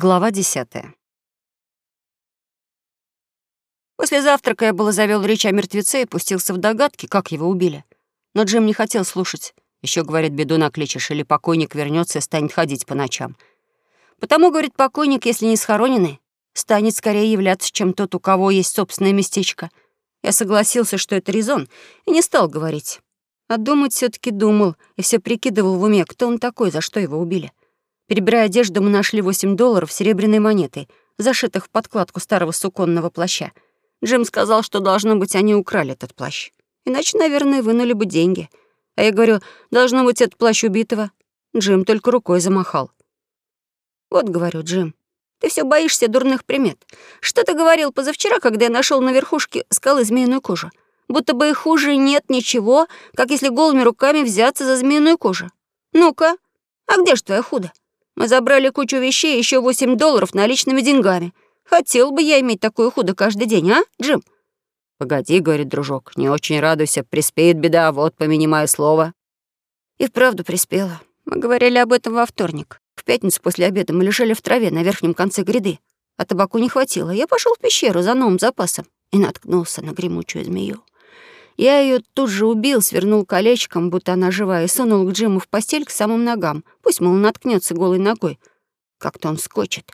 Глава десятая. После завтрака я было завел речь о мертвеце и пустился в догадки, как его убили. Но Джим не хотел слушать. Еще говорит, беду накличешь, или покойник вернется и станет ходить по ночам. Потому, говорит, покойник, если не схороненный, станет скорее являться, чем тот, у кого есть собственное местечко. Я согласился, что это резон, и не стал говорить. А думать все таки думал и все прикидывал в уме, кто он такой, за что его убили. Перебирая одежду, мы нашли 8 долларов серебряной монетой, зашитых в подкладку старого суконного плаща. Джим сказал, что, должно быть, они украли этот плащ. Иначе, наверное, вынули бы деньги. А я говорю, должно быть, этот плащ убитого. Джим только рукой замахал. Вот, говорю, Джим, ты все боишься дурных примет. Что ты говорил позавчера, когда я нашел на верхушке скалы змеиную кожу? Будто бы и хуже нет ничего, как если голыми руками взяться за змеиную кожу. Ну-ка, а где ж твоя худо? Мы забрали кучу вещей еще 8 долларов наличными деньгами. Хотел бы я иметь такое худо каждый день, а, Джим?» «Погоди», — говорит дружок, — «не очень радуйся, приспеет беда, вот, помяни мое слово». И вправду приспела. Мы говорили об этом во вторник. В пятницу после обеда мы лежали в траве на верхнем конце гряды. А табаку не хватило. Я пошел в пещеру за новым запасом и наткнулся на гремучую змею. Я ее тут же убил, свернул колечком, будто она живая, и сунул к Джиму в постель к самым ногам. Пусть, мол, наткнется голой ногой. Как-то он скочит.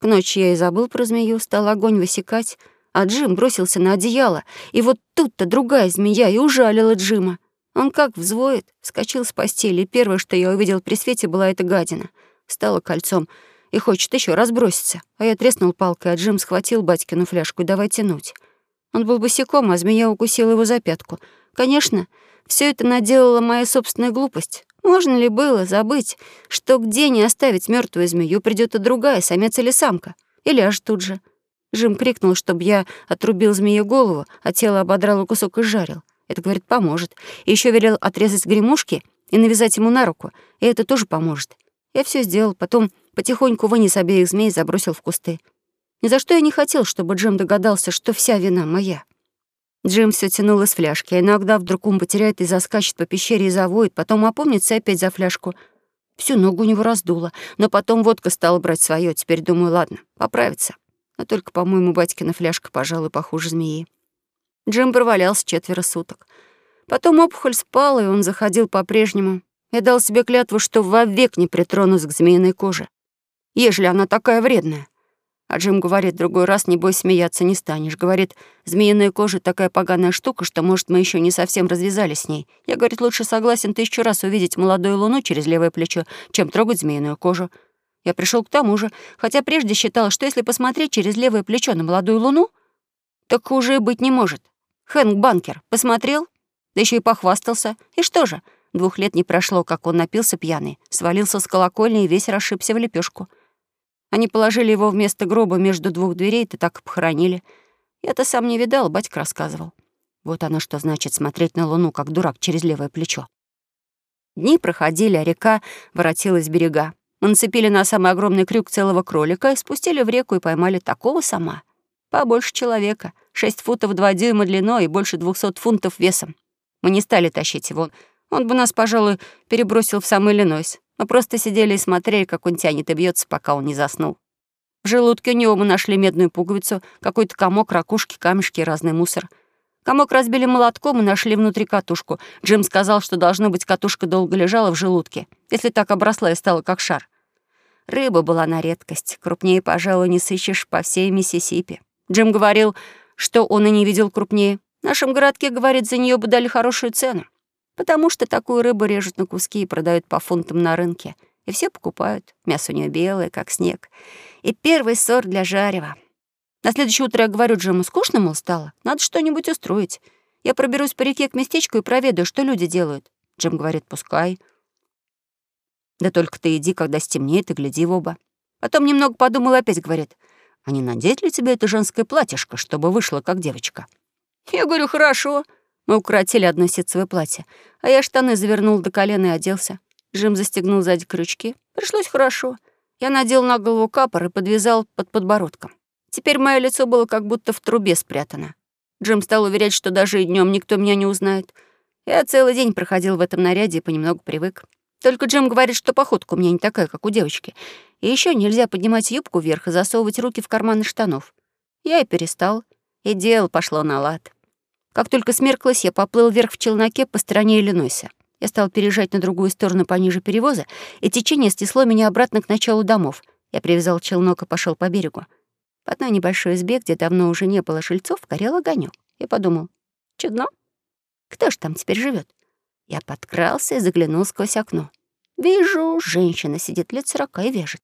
К ночи я и забыл про змею, стал огонь высекать, а Джим бросился на одеяло, и вот тут-то другая змея и ужалила Джима. Он как взвоет, вскочил с постели, и первое, что я увидел при свете, была эта гадина. Стала кольцом и хочет еще разброситься. А я треснул палкой, а Джим схватил батькину фляжку и давай тянуть. Он был босиком, а змея укусила его за пятку. Конечно, все это наделала моя собственная глупость. Можно ли было забыть, что где не оставить мертвую змею, придет и другая, самец или самка? Или аж тут же. Жим крикнул, чтобы я отрубил змее голову, а тело ободрал кусок и жарил. Это, говорит, поможет. И еще велел отрезать гремушки и навязать ему на руку, и это тоже поможет. Я все сделал, потом потихоньку вынес обеих змей и забросил в кусты. Ни за что я не хотел, чтобы Джим догадался, что вся вина моя. Джим все тянул из фляжки, а иногда вдруг ум потеряет и заскачет по пещере и завоет, потом опомнится опять за фляжку. Всю ногу у него раздуло, но потом водка стала брать свое. Теперь думаю, ладно, поправится. А только, по-моему, батькина фляжка, пожалуй, похуже змеи. Джим провалялся четверо суток. Потом опухоль спала, и он заходил по-прежнему. Я дал себе клятву, что вовек не притронусь к змеиной коже, ежели она такая вредная. А Джим говорит, другой раз, не бойся, смеяться не станешь. Говорит, змеиная кожа такая поганая штука, что, может, мы еще не совсем развязались с ней. Я, говорит, лучше согласен тысячу раз увидеть молодую луну через левое плечо, чем трогать змеиную кожу. Я пришел к тому же, хотя прежде считал, что если посмотреть через левое плечо на молодую луну, так хуже и быть не может. Хэнк Банкер посмотрел, да еще и похвастался. И что же, двух лет не прошло, как он напился пьяный, свалился с колокольни и весь расшибся в лепешку. Они положили его вместо гроба между двух дверей, и так и похоронили. Я-то сам не видал, батька рассказывал. Вот оно что значит смотреть на луну, как дурак, через левое плечо. Дни проходили, а река воротилась с берега. Мы нацепили на самый огромный крюк целого кролика, спустили в реку и поймали такого сама. Побольше человека, шесть футов два дюйма длиной и больше двухсот фунтов весом. Мы не стали тащить его. Он бы нас, пожалуй, перебросил в самый Иллинойс. Мы просто сидели и смотрели, как он тянет и бьется, пока он не заснул. В желудке у него мы нашли медную пуговицу, какой-то комок, ракушки, камешки и разный мусор. Комок разбили молотком и нашли внутри катушку. Джим сказал, что, должно быть, катушка долго лежала в желудке, если так обросла и стала как шар. Рыба была на редкость. Крупнее, пожалуй, не сыщешь по всей Миссисипи. Джим говорил, что он и не видел крупнее. В нашем городке, говорит, за нее бы дали хорошую цену потому что такую рыбу режут на куски и продают по фунтам на рынке. И все покупают. Мясо у нее белое, как снег. И первый сорт для жарева. На следующее утро я говорю Джиму, скучно, мол, стало. Надо что-нибудь устроить. Я проберусь по реке к местечку и проведу, что люди делают. Джим говорит, пускай. Да только ты иди, когда стемнеет, и гляди в оба. Потом немного подумал и опять говорит, а не надеть ли тебе это женское платьишко, чтобы вышло как девочка? Я говорю, хорошо. Мы укоротили одно ситцевое платье, а я штаны завернул до колена и оделся. Джим застегнул сзади крючки. Пришлось хорошо. Я надел на голову капор и подвязал под подбородком. Теперь мое лицо было как будто в трубе спрятано. Джим стал уверять, что даже и днем никто меня не узнает. Я целый день проходил в этом наряде и понемногу привык. Только Джим говорит, что походка у меня не такая, как у девочки. И еще нельзя поднимать юбку вверх и засовывать руки в карманы штанов. Я и перестал, и дело пошло на лад. Как только смерклась, я поплыл вверх в челноке по стороне Иллинойса. Я стал переезжать на другую сторону пониже перевоза, и течение стесло меня обратно к началу домов. Я привязал челнок и пошел по берегу. В одной небольшой избе, где давно уже не было жильцов, горел огонек. Я подумал, чудно. Кто ж там теперь живет? Я подкрался и заглянул сквозь окно. Вижу, женщина сидит лет сорока и вяжет.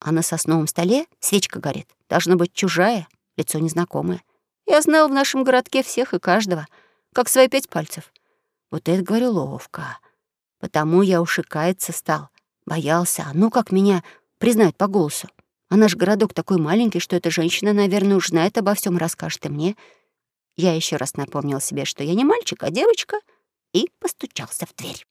А на сосновом столе свечка горит. Должно быть чужая, лицо незнакомое. Я знал в нашем городке всех и каждого, как свои пять пальцев. Вот это, говорю, ловко. Потому я уж стал. Боялся, а ну как меня признать по голосу. А наш городок такой маленький, что эта женщина, наверное, уж знает обо всем и расскажет и мне. Я еще раз напомнил себе, что я не мальчик, а девочка, и постучался в дверь.